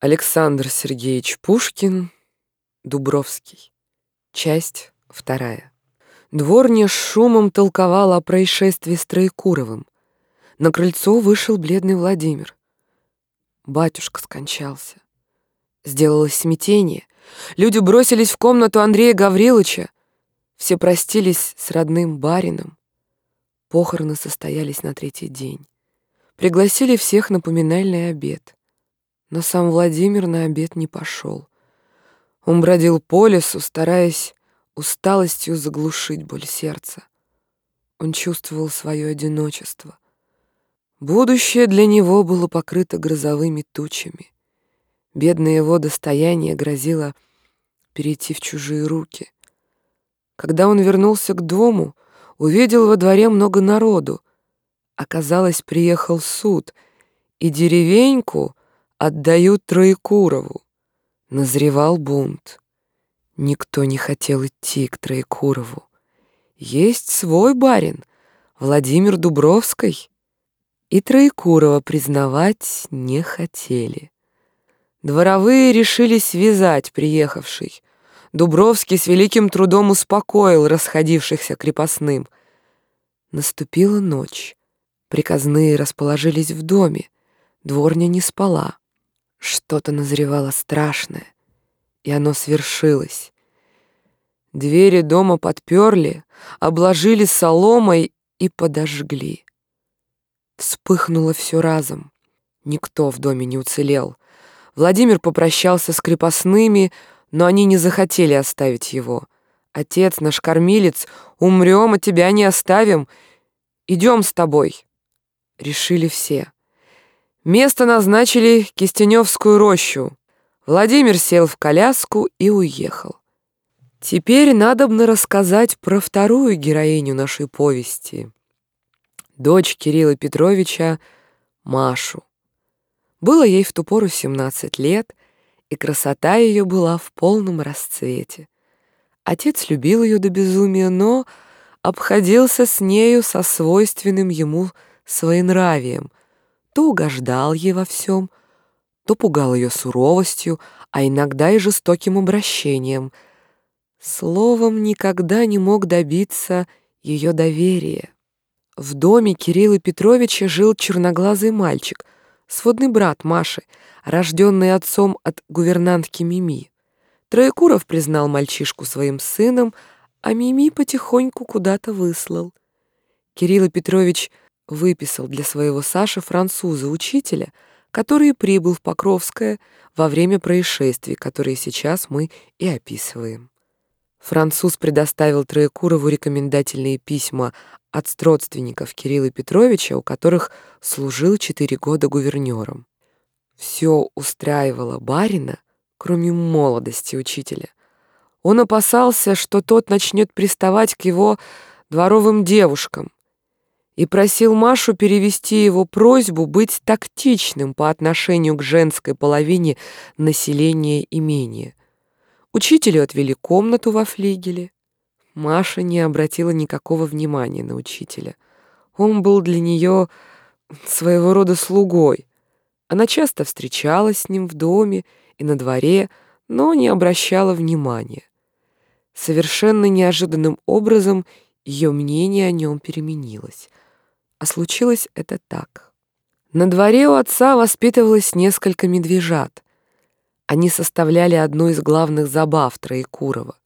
Александр Сергеевич Пушкин, Дубровский. Часть вторая. Дворня шумом толковала о происшествии с Троекуровым. На крыльцо вышел бледный Владимир. Батюшка скончался. Сделалось смятение. Люди бросились в комнату Андрея Гавриловича. Все простились с родным барином. Похороны состоялись на третий день. Пригласили всех на поминальный обед. Но сам Владимир на обед не пошел. Он бродил по лесу, стараясь усталостью заглушить боль сердца. Он чувствовал свое одиночество. Будущее для него было покрыто грозовыми тучами. Бедное его достояние грозило перейти в чужие руки. Когда он вернулся к дому, увидел во дворе много народу. Оказалось, приехал суд, и деревеньку отдают Троекурову. Назревал бунт. Никто не хотел идти к Троекурову. Есть свой барин, Владимир Дубровский. И Троекурова признавать не хотели. Дворовые решили связать приехавший. Дубровский с великим трудом успокоил расходившихся крепостным. Наступила ночь. Приказные расположились в доме. Дворня не спала. Что-то назревало страшное, и оно свершилось. Двери дома подперли, обложили соломой и подожгли. Вспыхнуло все разом. Никто в доме не уцелел. Владимир попрощался с крепостными, но они не захотели оставить его. «Отец наш кормилец, умрем, а тебя не оставим. Идем с тобой», — решили все. Место назначили Кистеневскую рощу. Владимир сел в коляску и уехал. Теперь надобно рассказать про вторую героиню нашей повести. Дочь Кирилла Петровича Машу. Было ей в ту пору 17 лет, и красота ее была в полном расцвете. Отец любил ее до безумия, но обходился с нею со свойственным ему своенравием — то угождал ей во всем, то пугал ее суровостью, а иногда и жестоким обращением. Словом, никогда не мог добиться ее доверия. В доме Кирилла Петровича жил черноглазый мальчик, сводный брат Маши, рожденный отцом от гувернантки Мими. Троекуров признал мальчишку своим сыном, а Мими потихоньку куда-то выслал. Кирилл Петрович – выписал для своего Саши француза-учителя, который прибыл в Покровское во время происшествий, которые сейчас мы и описываем. Француз предоставил Троекурову рекомендательные письма от родственников Кирилла Петровича, у которых служил четыре года гувернером. Все устраивало барина, кроме молодости учителя. Он опасался, что тот начнет приставать к его дворовым девушкам, и просил Машу перевести его просьбу быть тактичным по отношению к женской половине населения имения. Учителю отвели комнату во флигеле. Маша не обратила никакого внимания на учителя. Он был для нее своего рода слугой. Она часто встречалась с ним в доме и на дворе, но не обращала внимания. Совершенно неожиданным образом ее мнение о нем переменилось. А случилось это так. На дворе у отца воспитывалось несколько медвежат. Они составляли одну из главных забав Троекурова.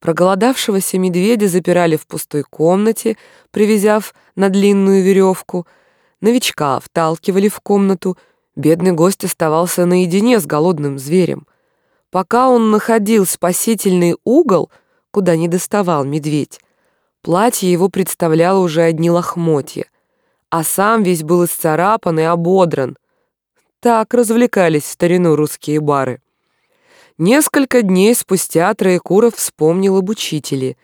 Проголодавшегося медведя запирали в пустой комнате, привязав на длинную веревку. Новичка вталкивали в комнату. Бедный гость оставался наедине с голодным зверем. Пока он находил спасительный угол, куда не доставал медведь, Платье его представляло уже одни лохмотья, а сам весь был исцарапан и ободран. Так развлекались в старину русские бары. Несколько дней спустя Троекуров вспомнил об учителе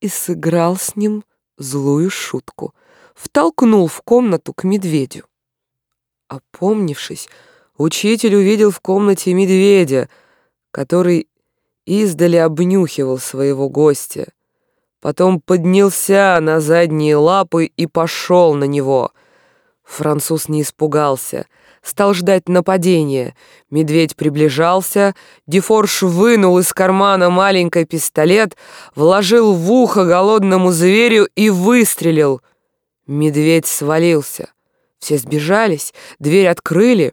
и сыграл с ним злую шутку. Втолкнул в комнату к медведю. Опомнившись, учитель увидел в комнате медведя, который издали обнюхивал своего гостя. Потом поднялся на задние лапы и пошел на него. Француз не испугался. стал ждать нападения. Медведь приближался, Дефорж вынул из кармана маленький пистолет, вложил в ухо голодному зверю и выстрелил. Медведь свалился. Все сбежались, дверь открыли.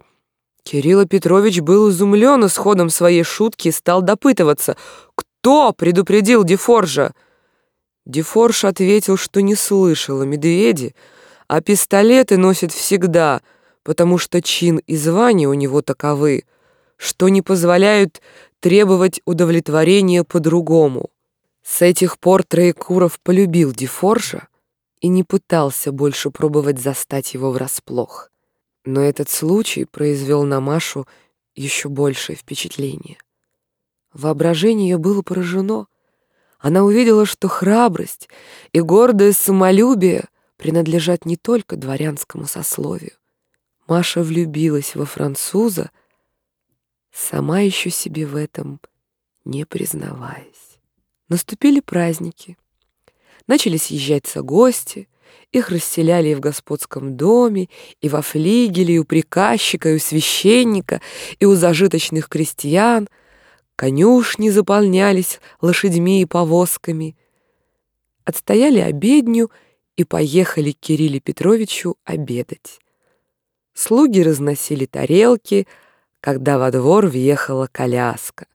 Кирилл Петрович был изумлен исходом своей шутки и стал допытываться, кто предупредил Дефоржа. Дефорж ответил, что не слышал о медведе, а пистолеты носит всегда, потому что чин и звание у него таковы, что не позволяют требовать удовлетворения по-другому. С этих пор Троекуров полюбил Дефоржа, и не пытался больше пробовать застать его врасплох. Но этот случай произвел на Машу еще большее впечатление. Воображение ее было поражено. Она увидела, что храбрость и гордое самолюбие принадлежат не только дворянскому сословию. Маша влюбилась во француза, сама еще себе в этом не признаваясь. Наступили праздники. Начали съезжаться гости, их расселяли и в господском доме, и во флигеле, и у приказчика, и у священника, и у зажиточных крестьян. Конюшни заполнялись лошадьми и повозками. Отстояли обедню и поехали к Кирилле Петровичу обедать. Слуги разносили тарелки, когда во двор въехала коляска.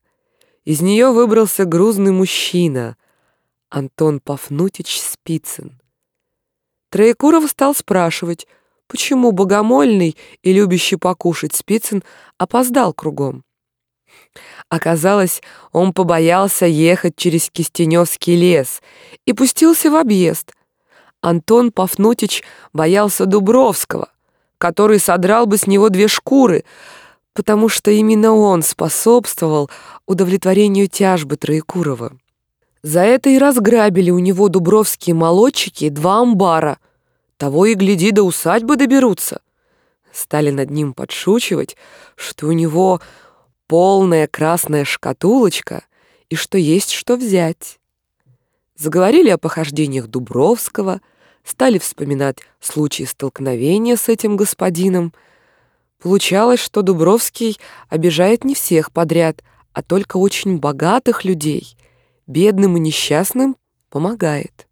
Из нее выбрался грузный мужчина — Антон Пафнутич Спицын. Троекуров стал спрашивать, почему богомольный и любящий покушать Спицын опоздал кругом. Оказалось, он побоялся ехать через Кистеневский лес и пустился в объезд. Антон Пафнутич боялся Дубровского, который содрал бы с него две шкуры, потому что именно он способствовал удовлетворению тяжбы Троекурова. За это и разграбили у него дубровские молодчики два амбара. Того и гляди, до усадьбы доберутся. Стали над ним подшучивать, что у него полная красная шкатулочка и что есть что взять. Заговорили о похождениях Дубровского, стали вспоминать случаи столкновения с этим господином. Получалось, что Дубровский обижает не всех подряд, а только очень богатых людей — бедным и несчастным помогает.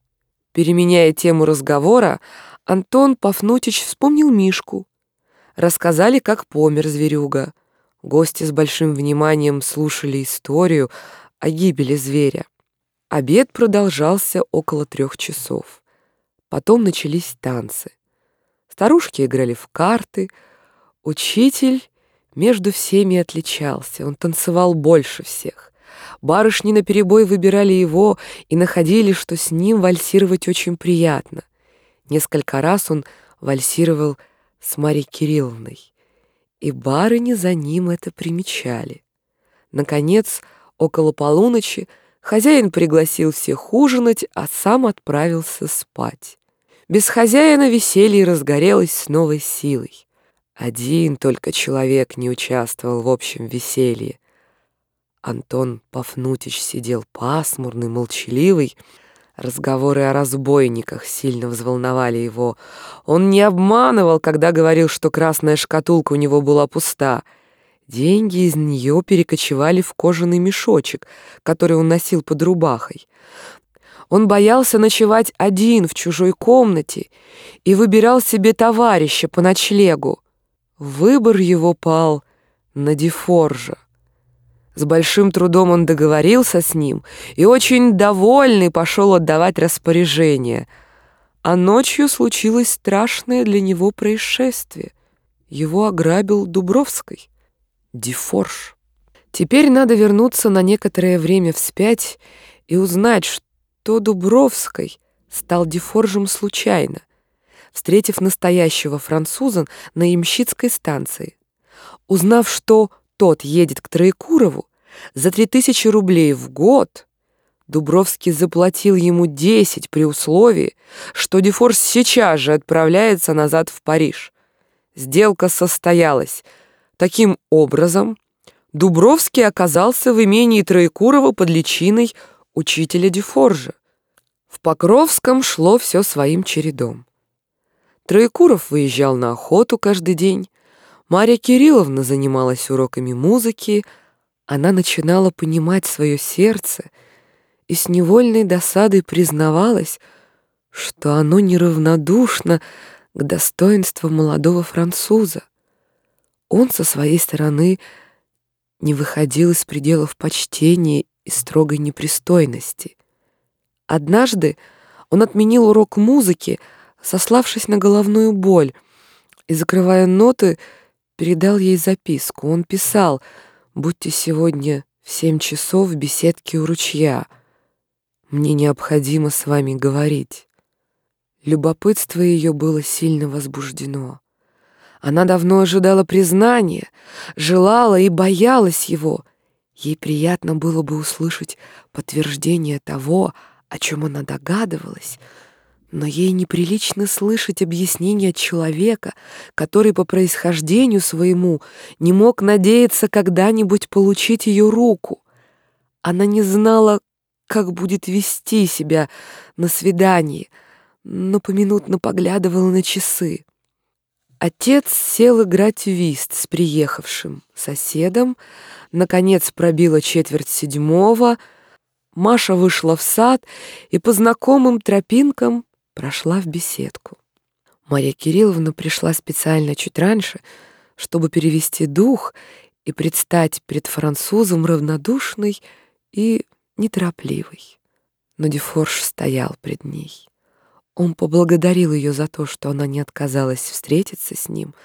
Переменяя тему разговора, Антон Пафнутич вспомнил Мишку. Рассказали, как помер зверюга. Гости с большим вниманием слушали историю о гибели зверя. Обед продолжался около трех часов. Потом начались танцы. Старушки играли в карты. Учитель между всеми отличался. Он танцевал больше всех. Барышни наперебой выбирали его и находили, что с ним вальсировать очень приятно. Несколько раз он вальсировал с Марьей Кирилловной, и барыни за ним это примечали. Наконец, около полуночи, хозяин пригласил всех ужинать, а сам отправился спать. Без хозяина веселье разгорелось с новой силой. Один только человек не участвовал в общем веселье. Антон Пафнутич сидел пасмурный, молчаливый. Разговоры о разбойниках сильно взволновали его. Он не обманывал, когда говорил, что красная шкатулка у него была пуста. Деньги из нее перекочевали в кожаный мешочек, который он носил под рубахой. Он боялся ночевать один в чужой комнате и выбирал себе товарища по ночлегу. Выбор его пал на Дефоржа. С большим трудом он договорился с ним и очень довольный пошел отдавать распоряжение. А ночью случилось страшное для него происшествие. Его ограбил Дубровской. Дефорж. Теперь надо вернуться на некоторое время вспять и узнать, что Дубровской стал Дефоржем случайно, встретив настоящего француза на Ямщицкой станции. Узнав, что тот едет к Троекурову, за три тысячи рублей в год Дубровский заплатил ему десять при условии, что Дефорс сейчас же отправляется назад в Париж. Сделка состоялась. Таким образом, Дубровский оказался в имении Троекурова под личиной учителя Дефоржа. В Покровском шло все своим чередом. Троекуров выезжал на охоту каждый день, Марья Кирилловна занималась уроками музыки, она начинала понимать свое сердце и с невольной досадой признавалась, что оно неравнодушно к достоинству молодого француза. Он со своей стороны не выходил из пределов почтения и строгой непристойности. Однажды он отменил урок музыки, сославшись на головную боль, и, закрывая ноты, передал ей записку. Он писал «Будьте сегодня в семь часов в беседке у ручья. Мне необходимо с вами говорить». Любопытство ее было сильно возбуждено. Она давно ожидала признания, желала и боялась его. Ей приятно было бы услышать подтверждение того, о чем она догадывалась, но ей неприлично слышать объяснение человека, который по происхождению своему не мог надеяться когда-нибудь получить ее руку. Она не знала, как будет вести себя на свидании, но поминутно поглядывала на часы. Отец сел играть в вист с приехавшим соседом. Наконец пробила четверть седьмого. Маша вышла в сад и по знакомым тропинкам прошла в беседку. Мария Кирилловна пришла специально чуть раньше, чтобы перевести дух и предстать перед французом равнодушной и неторопливой. Но Дефорж стоял пред ней. Он поблагодарил ее за то, что она не отказалась встретиться с ним.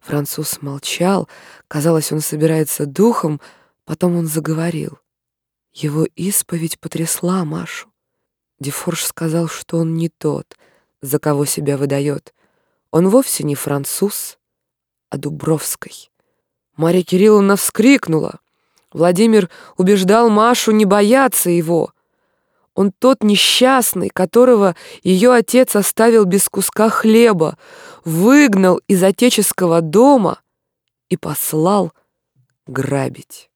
Француз молчал, казалось, он собирается духом, потом он заговорил. Его исповедь потрясла Машу. Дефорж сказал, что он не тот, за кого себя выдает. Он вовсе не француз, а Дубровской. Марья Кирилловна вскрикнула. Владимир убеждал Машу не бояться его. Он тот несчастный, которого ее отец оставил без куска хлеба, выгнал из отеческого дома и послал грабить.